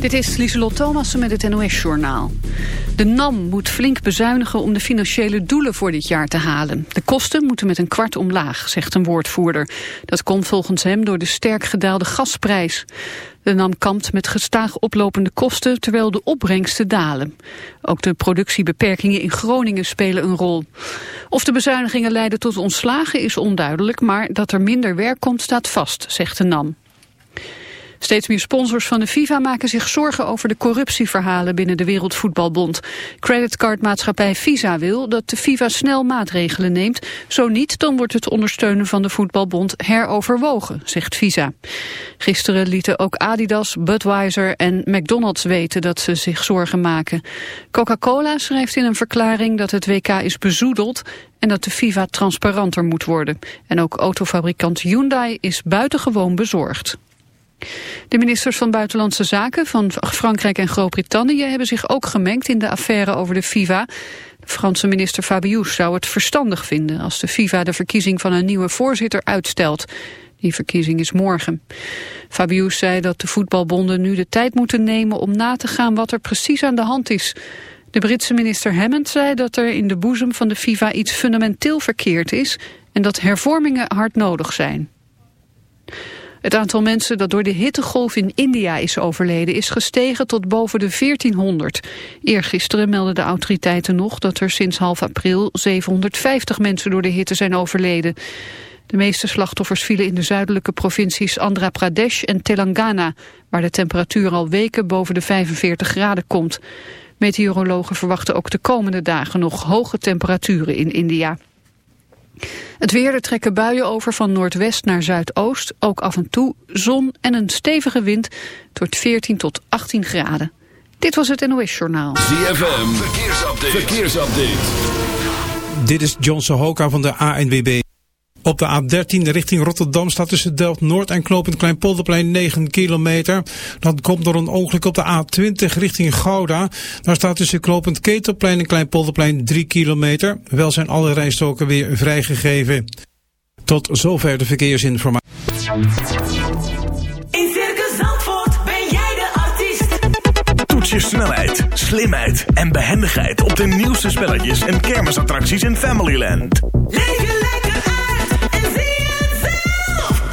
Dit is Lieselot Thomassen met het NOS-journaal. De NAM moet flink bezuinigen om de financiële doelen voor dit jaar te halen. De kosten moeten met een kwart omlaag, zegt een woordvoerder. Dat komt volgens hem door de sterk gedaalde gasprijs. De NAM kampt met gestaag oplopende kosten terwijl de opbrengsten dalen. Ook de productiebeperkingen in Groningen spelen een rol. Of de bezuinigingen leiden tot ontslagen is onduidelijk, maar dat er minder werk komt staat vast, zegt de NAM. Steeds meer sponsors van de FIFA maken zich zorgen over de corruptieverhalen binnen de Wereldvoetbalbond. Creditcardmaatschappij Visa wil dat de FIFA snel maatregelen neemt. Zo niet, dan wordt het ondersteunen van de voetbalbond heroverwogen, zegt Visa. Gisteren lieten ook Adidas, Budweiser en McDonald's weten dat ze zich zorgen maken. Coca-Cola schrijft in een verklaring dat het WK is bezoedeld en dat de FIFA transparanter moet worden. En ook autofabrikant Hyundai is buitengewoon bezorgd. De ministers van Buitenlandse Zaken van Frankrijk en Groot-Brittannië hebben zich ook gemengd in de affaire over de FIFA. De Franse minister Fabius zou het verstandig vinden als de FIFA de verkiezing van een nieuwe voorzitter uitstelt. Die verkiezing is morgen. Fabius zei dat de voetbalbonden nu de tijd moeten nemen om na te gaan wat er precies aan de hand is. De Britse minister Hammond zei dat er in de boezem van de FIFA iets fundamenteel verkeerd is en dat hervormingen hard nodig zijn. Het aantal mensen dat door de hittegolf in India is overleden is gestegen tot boven de 1400. Eergisteren meldden de autoriteiten nog dat er sinds half april 750 mensen door de hitte zijn overleden. De meeste slachtoffers vielen in de zuidelijke provincies Andhra Pradesh en Telangana, waar de temperatuur al weken boven de 45 graden komt. Meteorologen verwachten ook de komende dagen nog hoge temperaturen in India. Het weer, er trekken buien over van noordwest naar zuidoost. Ook af en toe zon en een stevige wind. Het wordt 14 tot 18 graden. Dit was het NOS Journaal. ZFM, verkeersupdate. verkeersupdate. Dit is John Sohoka van de ANWB. Op de A13 richting Rotterdam staat tussen Delft-Noord en Knopend Kleinpolderplein 9 kilometer. Dat komt door een ongeluk op de A20 richting Gouda. Daar staat tussen Knopend Ketelplein en Kleinpolderplein 3 kilometer. Wel zijn alle rijstoken weer vrijgegeven. Tot zover de verkeersinformatie. In Circus Zandvoort ben jij de artiest. Toets je snelheid, slimheid en behendigheid op de nieuwste spelletjes en kermisattracties in Familyland. Leef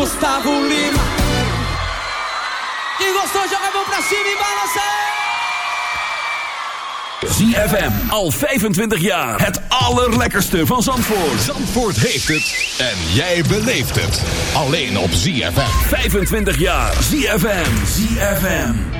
Gustavo Lima. Quem gostou, joga a pra cima e. ZFM, al 25 jaar. Het allerlekkerste van Zandvoort. Zandvoort heeft het. En jij beleeft het. Alleen op ZFM. 25 jaar. ZFM. ZFM.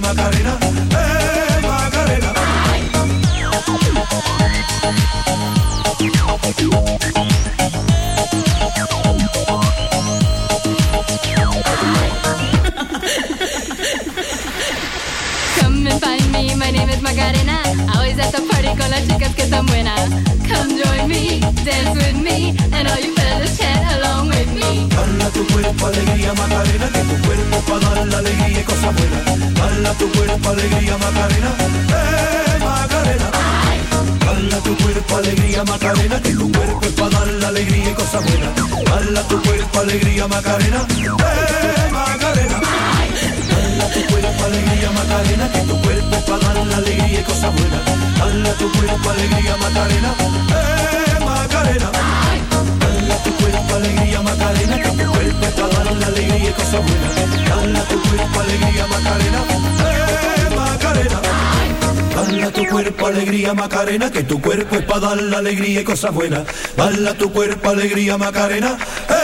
Macarena, eh Macarena. Come and find me, my name is Macarena. Always at the party con las chicas que están buenas. Come join me, dance with me, and all you fellas chat along with me. Hala tu cuerpo alegría Macarena, que tu cuerpo para dar la alegría y cosas buenas. Hala tu cuerpo alegría Macarena, eh Macarena. Hala tu cuerpo alegría Macarena, que tu cuerpo es para dar la alegría y cosas buenas. Hala tu cuerpo alegría Macarena, eh Macarena. Hala tu cuerpo alegría Macarena, que tu cuerpo es para dar la alegría y cosas buenas. Hala tu cuerpo alegría Macarena, eh Macarena. Alegría Macarena, que tu cuerpo es para dar la alegría y cosas buenas. Hala tu cuerpo alegría Macarena, eh Macarena. Hala tu cuerpo alegría Macarena, que tu cuerpo es para dar la alegría y cosas buenas. Hala tu cuerpo alegría Macarena, eh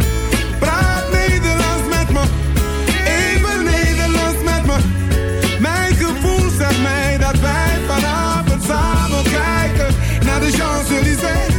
Champs-Élysées.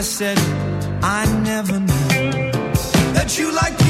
I said, I never knew that you like me.